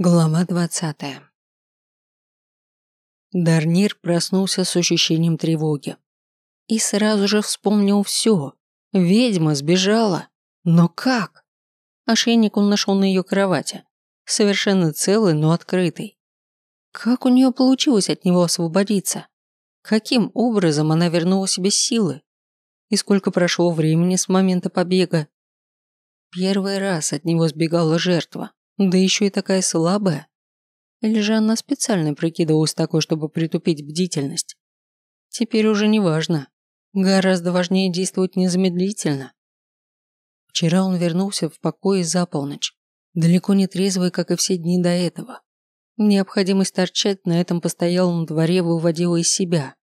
Глава двадцатая. Дарнир проснулся с ощущением тревоги. И сразу же вспомнил все. Ведьма сбежала. Но как? Ошейник он нашел на ее кровати. Совершенно целый, но открытый. Как у нее получилось от него освободиться? Каким образом она вернула себе силы? И сколько прошло времени с момента побега? Первый раз от него сбегала жертва. Да еще и такая слабая. Или же она специально прикидывалась такой, чтобы притупить бдительность? Теперь уже не важно. Гораздо важнее действовать незамедлительно. Вчера он вернулся в покое за полночь, далеко не трезвый, как и все дни до этого. Необходимость торчать на этом постоялом дворе выводила из себя.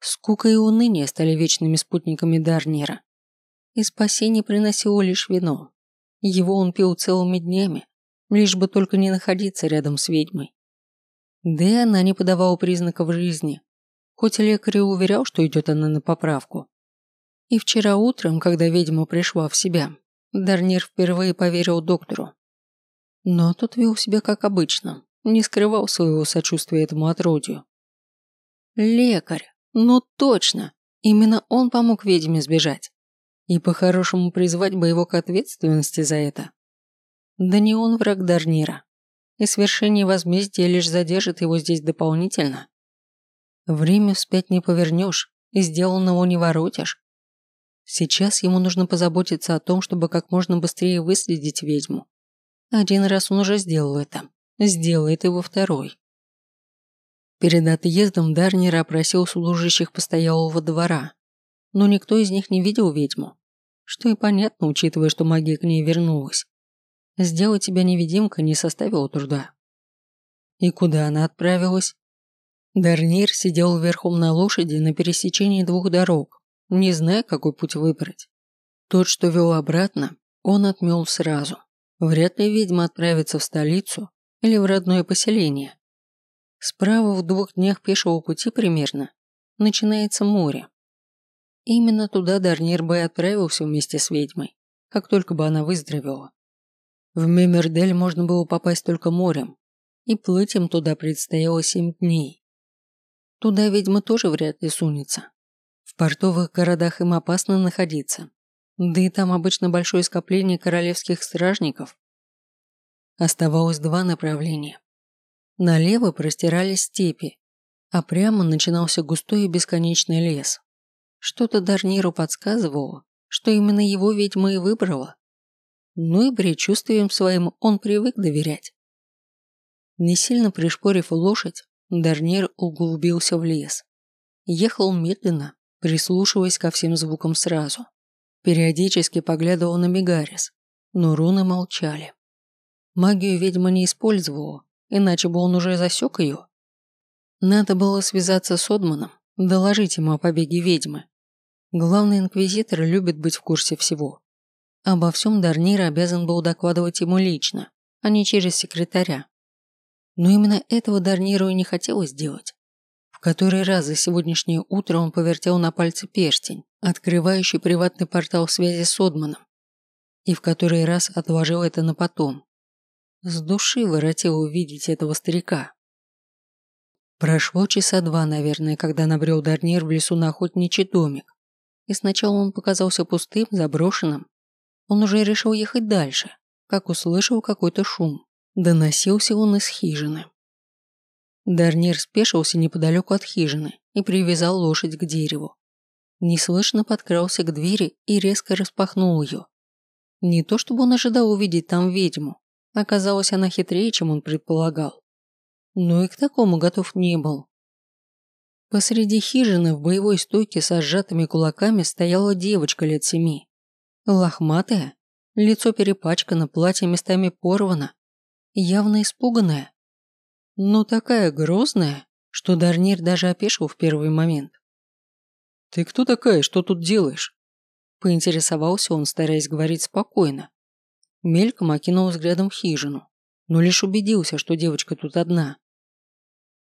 Скука и уныние стали вечными спутниками Дарнира. И спасение приносило лишь вино. Его он пил целыми днями, лишь бы только не находиться рядом с ведьмой. Да и она не подавала признаков жизни, хоть лекарь и уверял, что идет она на поправку. И вчера утром, когда ведьма пришла в себя, Дарнир впервые поверил доктору. Но тот вел себя как обычно, не скрывал своего сочувствия этому отродью. Лекарь, ну точно, именно он помог ведьме сбежать. И по-хорошему призвать бы его к ответственности за это. Да не он враг Дарнира. И свершение возмездия лишь задержит его здесь дополнительно. Время вспять не повернешь, и сделанного не воротишь. Сейчас ему нужно позаботиться о том, чтобы как можно быстрее выследить ведьму. Один раз он уже сделал это. Сделает его второй. Перед отъездом Дарнера опросил служащих постоялого двора, но никто из них не видел ведьму, что и понятно, учитывая, что магия к ней вернулась. Сделать тебя невидимкой не составило труда. И куда она отправилась? Дарнир сидел верхом на лошади на пересечении двух дорог, не зная, какой путь выбрать. Тот, что вел обратно, он отмел сразу. Вряд ли ведьма отправится в столицу или в родное поселение. Справа в двух днях пешего пути примерно начинается море. Именно туда Дарнир бы и отправился вместе с ведьмой, как только бы она выздоровела. В Мемердель можно было попасть только морем, и плыть им туда предстояло семь дней. Туда ведьма тоже вряд ли сунется. В портовых городах им опасно находиться, да и там обычно большое скопление королевских стражников. Оставалось два направления. Налево простирались степи, а прямо начинался густой и бесконечный лес. Что-то Дарниру подсказывало, что именно его ведьма и выбрала. Ну и предчувствием своим он привык доверять. Не сильно пришпорив лошадь, Дарнир углубился в лес. Ехал медленно, прислушиваясь ко всем звукам сразу. Периодически поглядывал на Мегарис, но руны молчали. Магию ведьма не использовала, иначе бы он уже засек ее. Надо было связаться с Одманом, доложить ему о побеге ведьмы. Главный инквизитор любит быть в курсе всего. Обо всем Дарнир обязан был докладывать ему лично, а не через секретаря. Но именно этого Дарниру и не хотелось делать. В который раз за сегодняшнее утро он повертел на пальце перстень, открывающий приватный портал связи с Одманом. И в который раз отложил это на потом. С души воротил увидеть этого старика. Прошло часа два, наверное, когда набрел Дарнир в лесу на охотничий домик. И сначала он показался пустым, заброшенным, он уже решил ехать дальше, как услышал какой-то шум. Доносился он из хижины. Дарнир спешился неподалеку от хижины и привязал лошадь к дереву. Неслышно подкрался к двери и резко распахнул ее. Не то чтобы он ожидал увидеть там ведьму, оказалось она хитрее, чем он предполагал. Но и к такому готов не был. Посреди хижины в боевой стойке со сжатыми кулаками стояла девочка лет семи. Лохматая, лицо перепачкано, платье местами порвано, явно испуганная. Но такая грозная, что Дарнир даже опешил в первый момент. «Ты кто такая, что тут делаешь?» Поинтересовался он, стараясь говорить спокойно. Мельком окинул взглядом хижину, но лишь убедился, что девочка тут одна.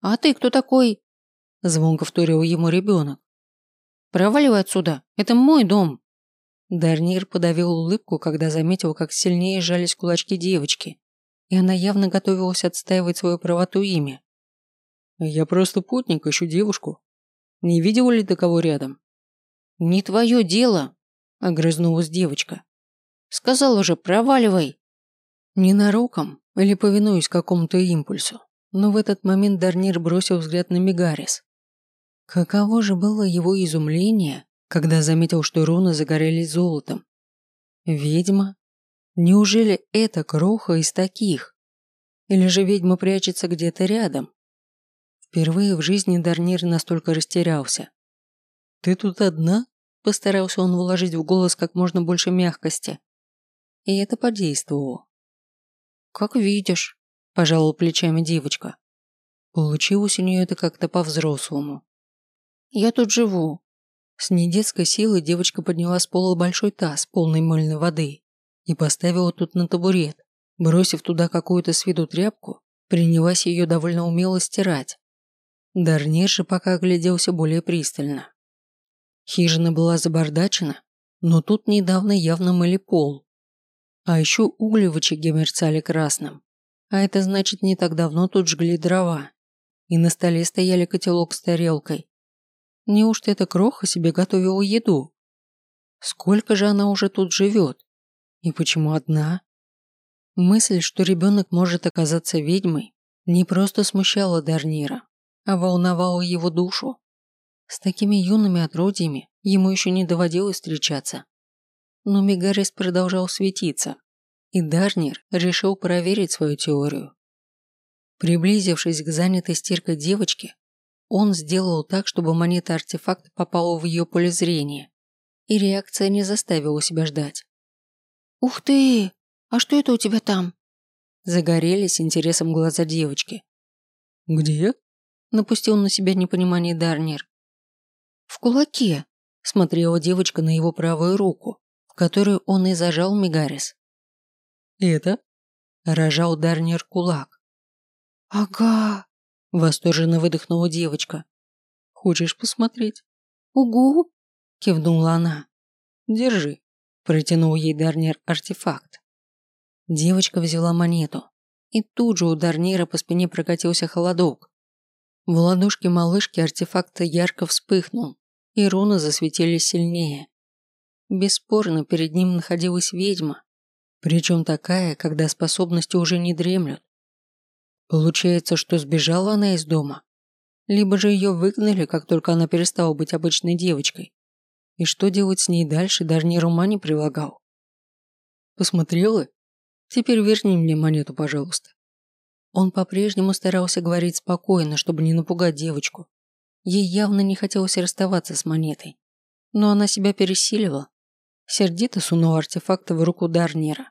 «А ты кто такой?» Звонко вторил ему ребенок. «Проваливай отсюда, это мой дом!» Дарнир подавил улыбку, когда заметил, как сильнее сжались кулачки девочки, и она явно готовилась отстаивать свою правоту ими. «Я просто путник, ищу девушку. Не видел ли ты кого рядом?» «Не твое дело», – огрызнулась девочка. «Сказал уже, проваливай». Ненароком или повинуясь какому-то импульсу, но в этот момент Дарнир бросил взгляд на Мегарис. Каково же было его изумление, когда заметил, что руны загорелись золотом. Ведьма? Неужели это кроха из таких? Или же ведьма прячется где-то рядом? Впервые в жизни Дарнир настолько растерялся. «Ты тут одна?» – постарался он вложить в голос как можно больше мягкости. И это подействовало. «Как видишь», – пожаловал плечами девочка. Получилось у нее это как-то по-взрослому. «Я тут живу». С недетской силой девочка подняла с пола большой таз, полный мыльной воды, и поставила тут на табурет. Бросив туда какую-то с виду тряпку, принялась ее довольно умело стирать. Дарнир же пока огляделся более пристально. Хижина была забардачена, но тут недавно явно мыли пол, а еще угли в очаге мерцали красным. А это значит, не так давно тут жгли дрова. И на столе стояли котелок с тарелкой. Неужто эта кроха себе готовила еду? Сколько же она уже тут живет? И почему одна? Мысль, что ребенок может оказаться ведьмой, не просто смущала Дарнира, а волновала его душу. С такими юными отродьями ему еще не доводилось встречаться. Но Мегарис продолжал светиться, и Дарнер решил проверить свою теорию. Приблизившись к занятой стиркой девочке, он сделал так, чтобы монета-артефакт попала в ее поле зрения, и реакция не заставила себя ждать. «Ух ты! А что это у тебя там?» Загорелись интересом глаза девочки. «Где?» – напустил на себя непонимание Дарнер. «В кулаке», – смотрела девочка на его правую руку которую он и зажал Мегарис. «Это?» – рожал Дарнер кулак. «Ага», – восторженно выдохнула девочка. «Хочешь посмотреть?» «Угу», – кивнула она. «Держи», – протянул ей Дарнер артефакт. Девочка взяла монету, и тут же у Дарнира по спине прокатился холодок. В ладошке малышки артефакта ярко вспыхнул, и руны засветились сильнее. Бесспорно, перед ним находилась ведьма. Причем такая, когда способности уже не дремлют. Получается, что сбежала она из дома. Либо же ее выгнали, как только она перестала быть обычной девочкой. И что делать с ней дальше, даже ни ума не прилагал. Посмотрела? Теперь верни мне монету, пожалуйста. Он по-прежнему старался говорить спокойно, чтобы не напугать девочку. Ей явно не хотелось расставаться с монетой. Но она себя пересиливала Сердито сунул артефакты в руку Дарнира.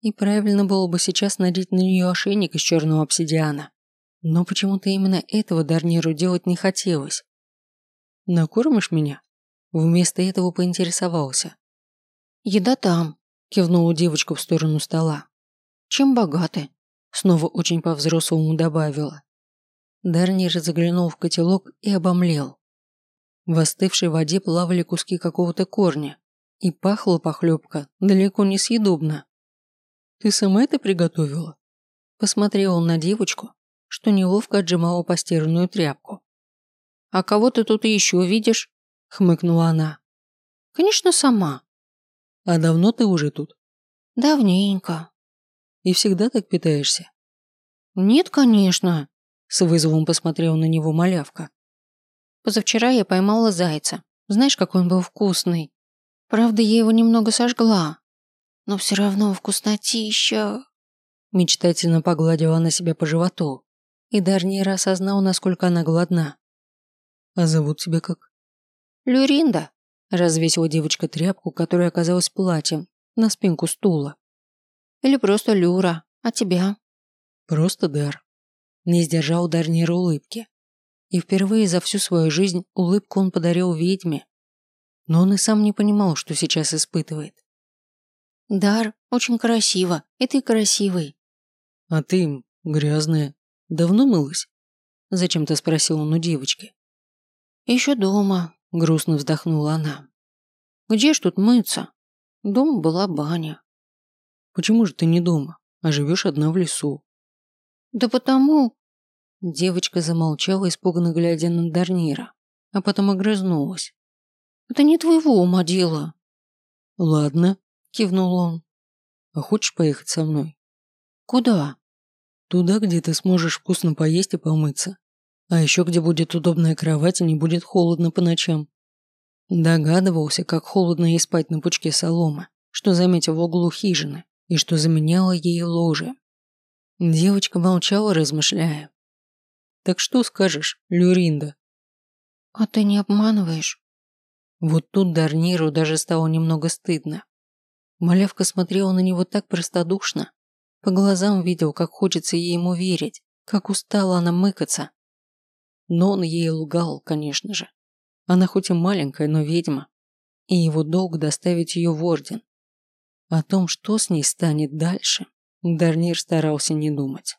И правильно было бы сейчас надеть на нее ошейник из черного обсидиана. Но почему-то именно этого Дарниру делать не хотелось. «Накормишь меня?» Вместо этого поинтересовался. «Еда там», – кивнула девочка в сторону стола. «Чем богаты?» Снова очень по-взрослому добавила. Дарнир заглянул в котелок и обомлел. В остывшей воде плавали куски какого-то корня, и пахла похлебка далеко не съедобно. «Ты сама это приготовила?» Посмотрел он на девочку, что неловко отжимала постиранную тряпку. «А кого ты тут еще видишь?» – хмыкнула она. «Конечно, сама». «А давно ты уже тут?» «Давненько». «И всегда так питаешься?» «Нет, конечно», – с вызовом посмотрел на него малявка. «Позавчера я поймала зайца. Знаешь, какой он был вкусный. Правда, я его немного сожгла. Но все равно вкуснотища. Мечтательно погладила она себя по животу. И Дарнир осознал, насколько она голодна. «А зовут тебя как?» «Люринда», – развесила девочка тряпку, которая оказалась платьем, на спинку стула. «Или просто Люра. А тебя?» «Просто Дар». Не сдержал Дарнир улыбки. И впервые за всю свою жизнь улыбку он подарил ведьме, но он и сам не понимал, что сейчас испытывает. «Дар, очень красиво, и ты красивый». «А ты грязная. Давно мылась?» Зачем-то спросил он у девочки. «Еще дома», – грустно вздохнула она. «Где ж тут мыться? Дома была баня». «Почему же ты не дома? а живешь одна в лесу. Да потому... Девочка замолчала, испуганно глядя на Дарнира, а потом огрызнулась. Это не твоего ума дело. Ладно, кивнул он. А хочешь поехать со мной? Куда? Туда, где ты сможешь вкусно поесть и помыться. А еще где будет удобная кровать и не будет холодно по ночам. Догадывался, как холодно ей спать на пучке соломы, что заметил в углу хижины, и что заменяло ей ложе. Девочка молчала, размышляя. «Так что скажешь, Люринда?» «А ты не обманываешь?» Вот тут Дарниру даже стало немного стыдно. Малявка смотрела на него так простодушно. По глазам видел, как хочется ей ему верить, как устала она мыкаться. Но он ей лгал, конечно же. Она хоть и маленькая, но ведьма. И его долг доставить ее в орден. О том, что с ней станет дальше, Дарнир старался не думать.